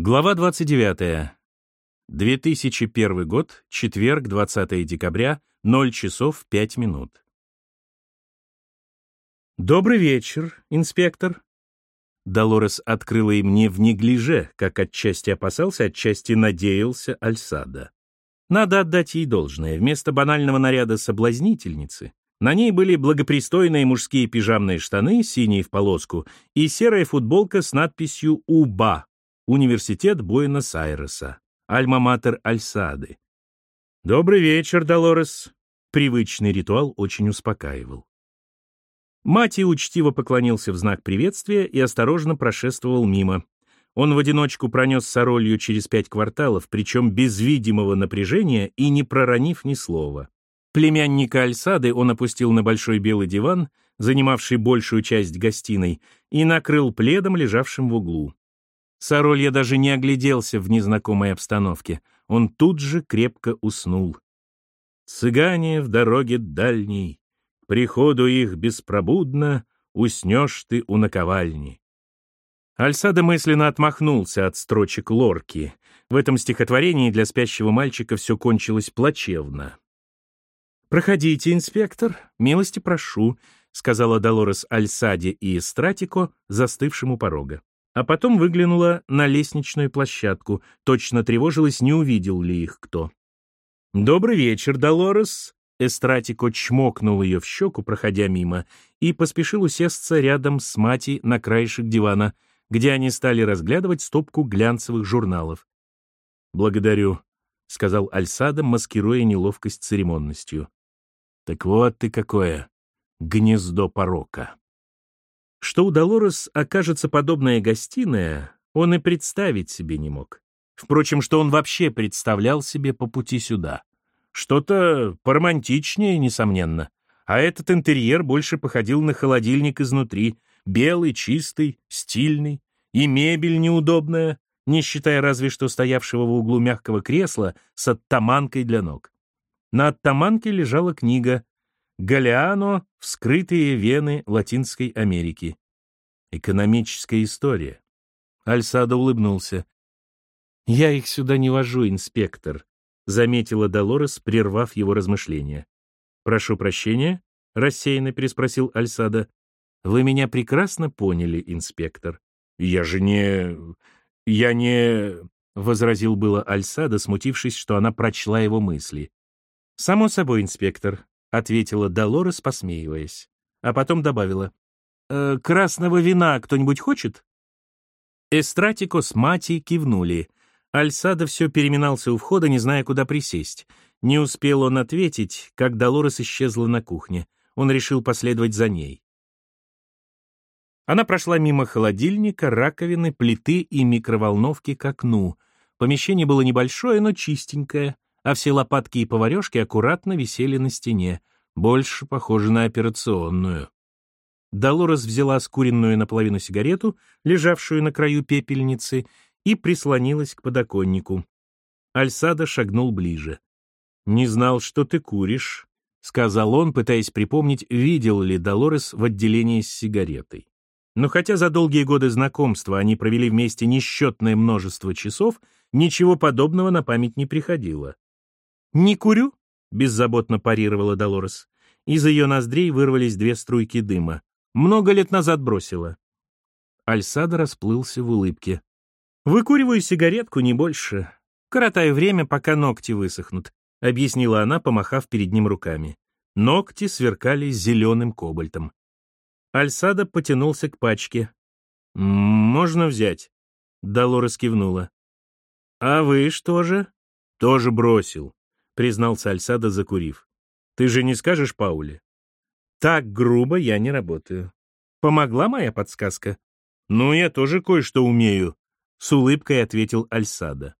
Глава 29. 2001 год, четверг, 20 декабря, 0 часов 5 минут. «Добрый вечер, инспектор». Долорес открыла им не в неглиже, как отчасти опасался, отчасти надеялся Альсада. Надо отдать ей должное. Вместо банального наряда соблазнительницы на ней были благопристойные мужские пижамные штаны, синие в полоску, и серая футболка с надписью «УБА» Университет Буэнос-Айреса, Альма-Матер Альсады. «Добрый вечер, Долорес». Привычный ритуал очень успокаивал. Мати учтиво поклонился в знак приветствия и осторожно прошествовал мимо. Он в одиночку пронес соролью через пять кварталов, причем без видимого напряжения и не проронив ни слова. Племянника Альсады он опустил на большой белый диван, занимавший большую часть гостиной, и накрыл пледом, лежавшим в углу. Соролья даже не огляделся в незнакомой обстановке. Он тут же крепко уснул. «Цыгане в дороге дальней, приходу их беспробудно, уснешь ты у наковальни». Альсада мысленно отмахнулся от строчек Лорки. В этом стихотворении для спящего мальчика все кончилось плачевно. «Проходите, инспектор, милости прошу», — сказала Долорес Альсаде и Эстратико, застывшему порога а потом выглянула на лестничную площадку, точно тревожилась, не увидел ли их кто. «Добрый вечер, Долорес!» Эстратико чмокнул ее в щеку, проходя мимо, и поспешил усесться рядом с Мати на краешек дивана, где они стали разглядывать стопку глянцевых журналов. «Благодарю», — сказал Альсада, маскируя неловкость церемонностью. «Так вот ты какое! Гнездо порока!» Что у Долорес окажется подобная гостиная, он и представить себе не мог. Впрочем, что он вообще представлял себе по пути сюда. Что-то поромантичнее, несомненно. А этот интерьер больше походил на холодильник изнутри, белый, чистый, стильный, и мебель неудобная, не считая разве что стоявшего в углу мягкого кресла с оттаманкой для ног. На оттаманке лежала книга Галиано «Вскрытые вены Латинской Америки». Экономическая история. Альсадо улыбнулся. «Я их сюда не вожу, инспектор», — заметила Долорес, прервав его размышления. «Прошу прощения?» — рассеянно переспросил Альсадо. «Вы меня прекрасно поняли, инспектор». «Я же не... я не...» — возразил было Альсадо, смутившись, что она прочла его мысли. «Само собой, инспектор. — ответила Долорес, посмеиваясь. А потом добавила. «Э, «Красного вина кто-нибудь хочет?» Эстратико с Мати кивнули. Альсада все переминался у входа, не зная, куда присесть. Не успел он ответить, как Долорес исчезла на кухне. Он решил последовать за ней. Она прошла мимо холодильника, раковины, плиты и микроволновки к окну. Помещение было небольшое, но чистенькое а все лопатки и поварешки аккуратно висели на стене, больше похоже на операционную. Долорес взяла скуренную наполовину сигарету, лежавшую на краю пепельницы, и прислонилась к подоконнику. Альсада шагнул ближе. «Не знал, что ты куришь», — сказал он, пытаясь припомнить, видел ли Долорес в отделении с сигаретой. Но хотя за долгие годы знакомства они провели вместе несчетное множество часов, ничего подобного на память не приходило. «Не курю», — беззаботно парировала Долорес. Из ее ноздрей вырвались две струйки дыма. «Много лет назад бросила». Альсада расплылся в улыбке. «Выкуриваю сигаретку, не больше. Коротаю время, пока ногти высохнут», — объяснила она, помахав перед ним руками. Ногти сверкали зеленым кобальтом. Альсада потянулся к пачке. «Можно взять?» Долорес кивнула. «А вы что же?» «Тоже бросил признался Альсада, закурив. Ты же не скажешь Пауле? Так грубо я не работаю. Помогла моя подсказка? Ну, я тоже кое-что умею, с улыбкой ответил Альсада.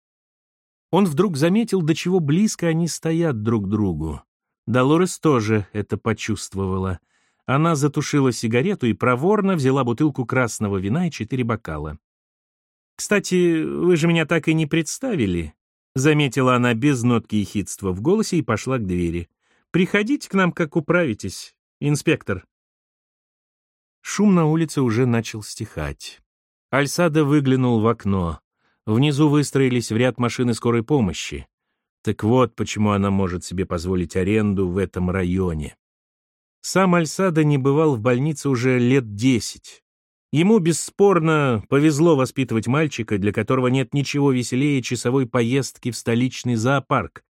Он вдруг заметил, до чего близко они стоят друг к другу. Долорес тоже это почувствовала. Она затушила сигарету и проворно взяла бутылку красного вина и четыре бокала. «Кстати, вы же меня так и не представили», Заметила она без нотки ехидства в голосе и пошла к двери. «Приходите к нам, как управитесь, инспектор». Шум на улице уже начал стихать. Альсада выглянул в окно. Внизу выстроились в ряд машины скорой помощи. Так вот, почему она может себе позволить аренду в этом районе. Сам Альсада не бывал в больнице уже лет десять. Ему бесспорно повезло воспитывать мальчика, для которого нет ничего веселее часовой поездки в столичный зоопарк.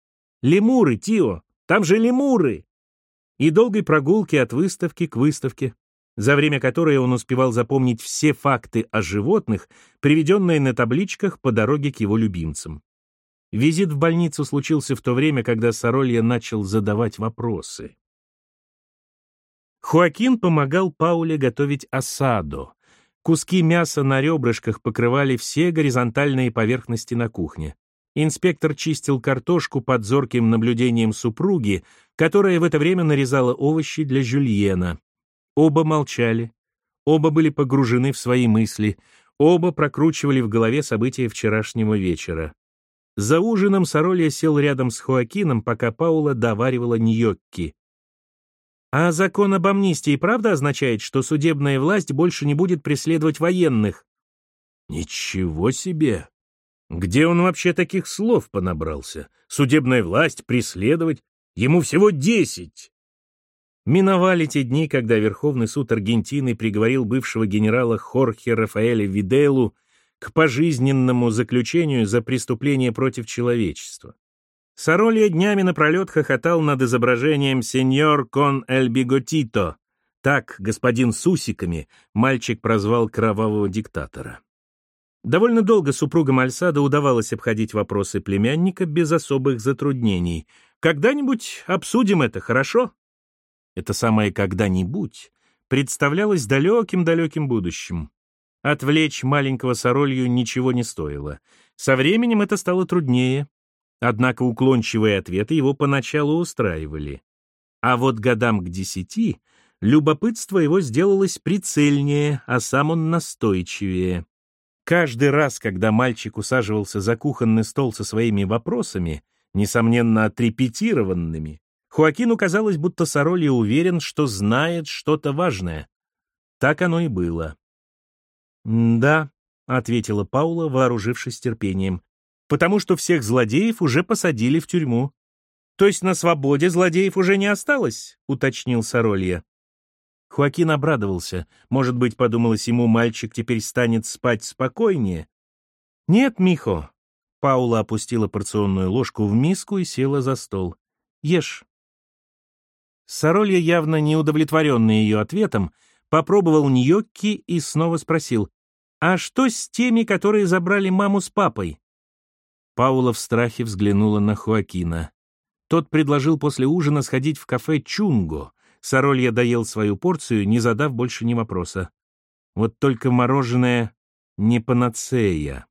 Лемуры, Тио, там же лемуры! И долгой прогулки от выставки к выставке, за время которой он успевал запомнить все факты о животных, приведенные на табличках по дороге к его любимцам. Визит в больницу случился в то время, когда Соролья начал задавать вопросы. Хуакин помогал Пауле готовить осаду. Куски мяса на ребрышках покрывали все горизонтальные поверхности на кухне. Инспектор чистил картошку под зорким наблюдением супруги, которая в это время нарезала овощи для жюльена. Оба молчали, оба были погружены в свои мысли, оба прокручивали в голове события вчерашнего вечера. За ужином Соролья сел рядом с Хуакином, пока Паула доваривала ньокки. А закон об амнистии правда означает, что судебная власть больше не будет преследовать военных? Ничего себе! Где он вообще таких слов понабрался? Судебная власть, преследовать? Ему всего десять! Миновали те дни, когда Верховный суд Аргентины приговорил бывшего генерала Хорхе Рафаэля Виделу к пожизненному заключению за преступление против человечества. Соролья днями напролет хохотал над изображением «Сеньор кон эль биготито». Так господин с усиками мальчик прозвал кровавого диктатора. Довольно долго супругам Альсада удавалось обходить вопросы племянника без особых затруднений. «Когда-нибудь обсудим это, хорошо?» Это самое «когда-нибудь» представлялось далеким-далеким будущим. Отвлечь маленького Соролью ничего не стоило. Со временем это стало труднее, Однако уклончивые ответы его поначалу устраивали. А вот годам к десяти любопытство его сделалось прицельнее, а сам он настойчивее. Каждый раз, когда мальчик усаживался за кухонный стол со своими вопросами, несомненно отрепетированными, Хуакину казалось, будто Сороли уверен, что знает что-то важное. Так оно и было. «Да», — ответила Паула, вооружившись терпением, потому что всех злодеев уже посадили в тюрьму. То есть на свободе злодеев уже не осталось, уточнил Соролья. Хуакин обрадовался. Может быть, подумалось ему, мальчик теперь станет спать спокойнее. Нет, Михо. Паула опустила порционную ложку в миску и села за стол. Ешь. Соролья, явно не удовлетворенный ее ответом, попробовал ньокки и снова спросил, «А что с теми, которые забрали маму с папой?» Паула в страхе взглянула на Хуакина. Тот предложил после ужина сходить в кафе «Чунго». Соролья доел свою порцию, не задав больше ни вопроса. Вот только мороженое не панацея.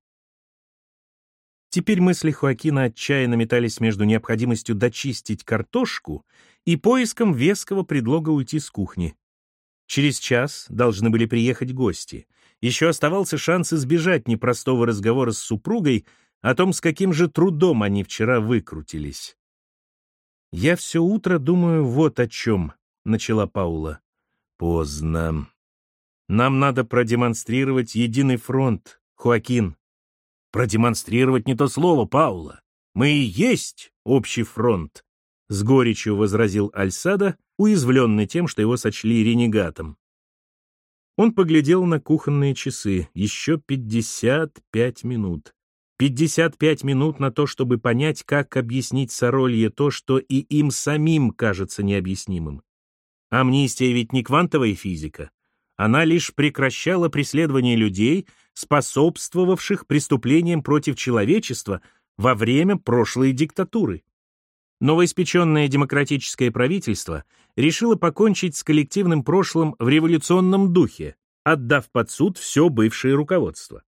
Теперь мысли Хуакина отчаянно метались между необходимостью дочистить картошку и поиском веского предлога уйти с кухни. Через час должны были приехать гости. Еще оставался шанс избежать непростого разговора с супругой, о том, с каким же трудом они вчера выкрутились. «Я все утро думаю вот о чем», — начала Паула. «Поздно. Нам надо продемонстрировать единый фронт, Хуакин». «Продемонстрировать не то слово, Паула. Мы и есть общий фронт», — с горечью возразил Альсада, уязвленный тем, что его сочли ренегатом. Он поглядел на кухонные часы. Еще пятьдесят пять минут. 55 минут на то, чтобы понять, как объяснить Соролье то, что и им самим кажется необъяснимым. Амнистия ведь не квантовая физика. Она лишь прекращала преследование людей, способствовавших преступлениям против человечества во время прошлой диктатуры. Новоиспеченное демократическое правительство решило покончить с коллективным прошлым в революционном духе, отдав под суд все бывшее руководство.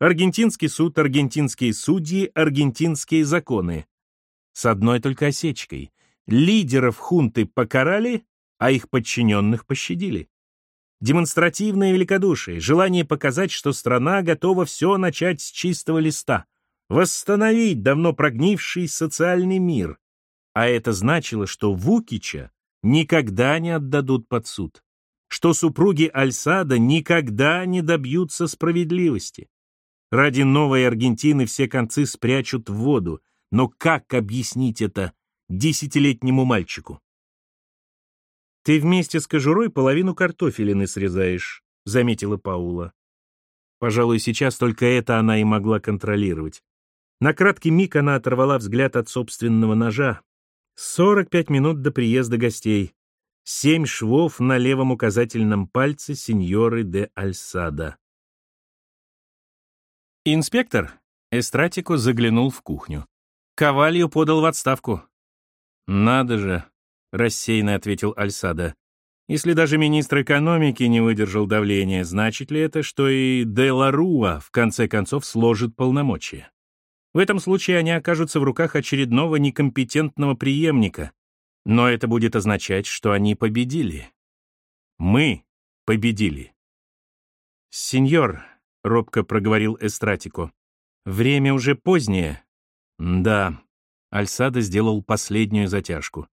Аргентинский суд, аргентинские судьи, аргентинские законы. С одной только осечкой. Лидеров хунты покарали, а их подчиненных пощадили. Демонстративное великодушие, желание показать, что страна готова все начать с чистого листа, восстановить давно прогнивший социальный мир. А это значило, что Вукича никогда не отдадут под суд, что супруги Альсада никогда не добьются справедливости, Ради новой Аргентины все концы спрячут в воду. Но как объяснить это десятилетнему мальчику? «Ты вместе с кожурой половину картофелины срезаешь», — заметила Паула. Пожалуй, сейчас только это она и могла контролировать. На краткий миг она оторвала взгляд от собственного ножа. 45 минут до приезда гостей. Семь швов на левом указательном пальце сеньоры де Альсада. Инспектор Эстратико заглянул в кухню. Ковалью подал в отставку. «Надо же», — рассеянно ответил Альсада. «Если даже министр экономики не выдержал давления, значит ли это, что и де Ларуа в конце концов сложит полномочия? В этом случае они окажутся в руках очередного некомпетентного преемника, но это будет означать, что они победили. Мы победили. «Сеньор», — робко проговорил Эстратико, — «время уже позднее». «Да», — Альсада сделал последнюю затяжку.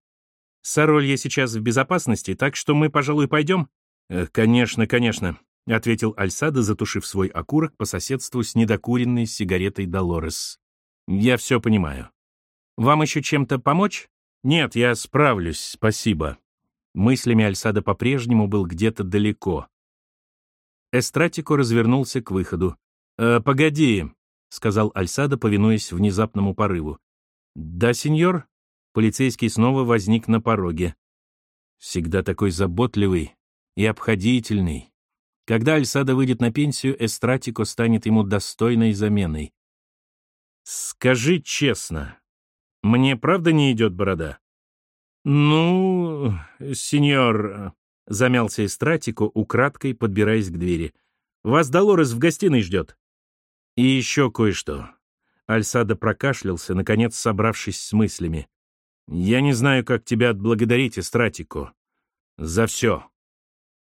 Саролья сейчас в безопасности, так что мы, пожалуй, пойдем?» э, «Конечно, конечно», — ответил Альсада, затушив свой окурок по соседству с недокуренной сигаретой Долорес. «Я все понимаю. Вам еще чем-то помочь?» «Нет, я справлюсь, спасибо». Мыслями Альсада по-прежнему был где-то далеко. Эстратико развернулся к выходу. «Э, «Погоди», — сказал Альсада, повинуясь внезапному порыву. «Да, сеньор?» Полицейский снова возник на пороге. Всегда такой заботливый и обходительный. Когда Альсада выйдет на пенсию, Эстратико станет ему достойной заменой. «Скажи честно, мне правда не идет борода?» «Ну, сеньор...» — замялся Эстратико, украдкой подбираясь к двери. «Вас Долорес в гостиной ждет». «И еще кое-что». Альсада прокашлялся, наконец собравшись с мыслями. Я не знаю, как тебя отблагодарить, Эстратико. За все.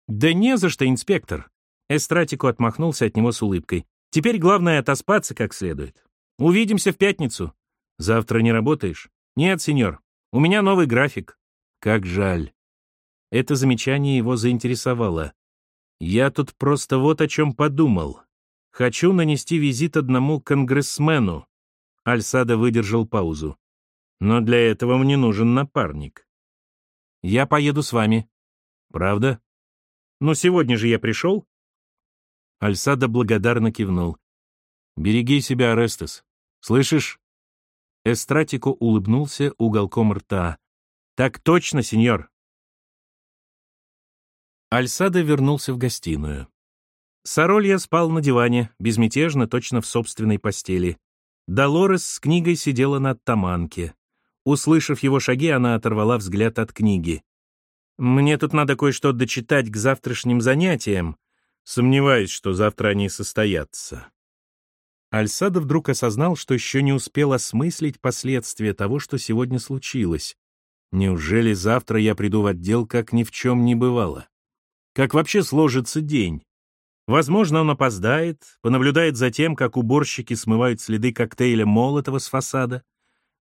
Да не за что, инспектор. Эстратико отмахнулся от него с улыбкой. Теперь главное отоспаться как следует. Увидимся в пятницу. Завтра не работаешь? Нет, сеньор. У меня новый график. Как жаль. Это замечание его заинтересовало. Я тут просто вот о чем подумал. Хочу нанести визит одному конгрессмену. Альсада выдержал паузу. Но для этого мне нужен напарник. Я поеду с вами. Правда? Но сегодня же я пришел. Альсада благодарно кивнул. «Береги себя, Арестес. Слышишь?» Эстратико улыбнулся уголком рта. «Так точно, сеньор!» Альсада вернулся в гостиную. Соролья спал на диване, безмятежно, точно в собственной постели. Долорес с книгой сидела на таманке. Услышав его шаги, она оторвала взгляд от книги. «Мне тут надо кое-что дочитать к завтрашним занятиям. Сомневаюсь, что завтра они состоятся». Альсада вдруг осознал, что еще не успел осмыслить последствия того, что сегодня случилось. Неужели завтра я приду в отдел, как ни в чем не бывало? Как вообще сложится день? Возможно, он опоздает, понаблюдает за тем, как уборщики смывают следы коктейля Молотова с фасада,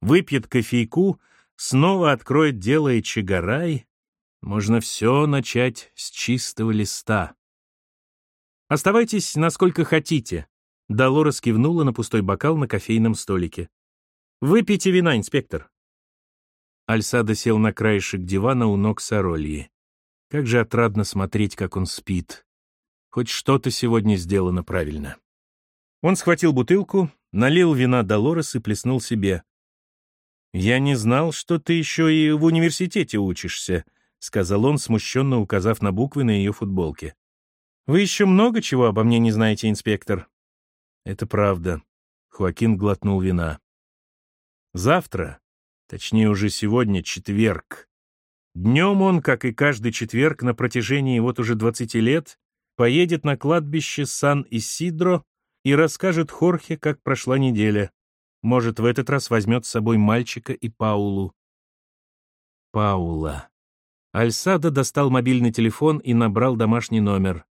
выпьет кофейку, снова откроет дело и Чигарай, можно все начать с чистого листа. «Оставайтесь насколько хотите», — Долорес кивнула на пустой бокал на кофейном столике. «Выпейте вина, инспектор». Альсада сел на краешек дивана у ног Сорольи. Как же отрадно смотреть, как он спит. Хоть что-то сегодня сделано правильно. Он схватил бутылку, налил вина Долорес и плеснул себе. «Я не знал, что ты еще и в университете учишься», — сказал он, смущенно указав на буквы на ее футболке. «Вы еще много чего обо мне не знаете, инспектор?» «Это правда», — Хуакин глотнул вина. «Завтра, точнее уже сегодня, четверг. Днем он, как и каждый четверг на протяжении вот уже 20 лет, поедет на кладбище Сан-Исидро и расскажет Хорхе, как прошла неделя. Может, в этот раз возьмет с собой мальчика и Паулу. Паула. Альсада достал мобильный телефон и набрал домашний номер.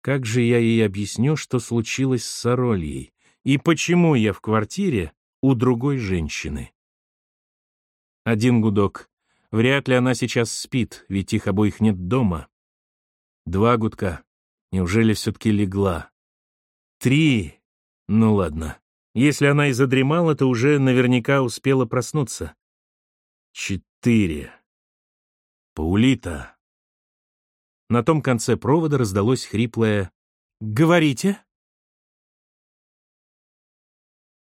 Как же я ей объясню, что случилось с Сорольей? И почему я в квартире у другой женщины? Один гудок. Вряд ли она сейчас спит, ведь их обоих нет дома. Два гудка. Неужели все-таки легла? Три. Ну ладно. Если она и задремала, то уже наверняка успела проснуться. Четыре. Паулита. На том конце провода раздалось хриплое «Говорите?»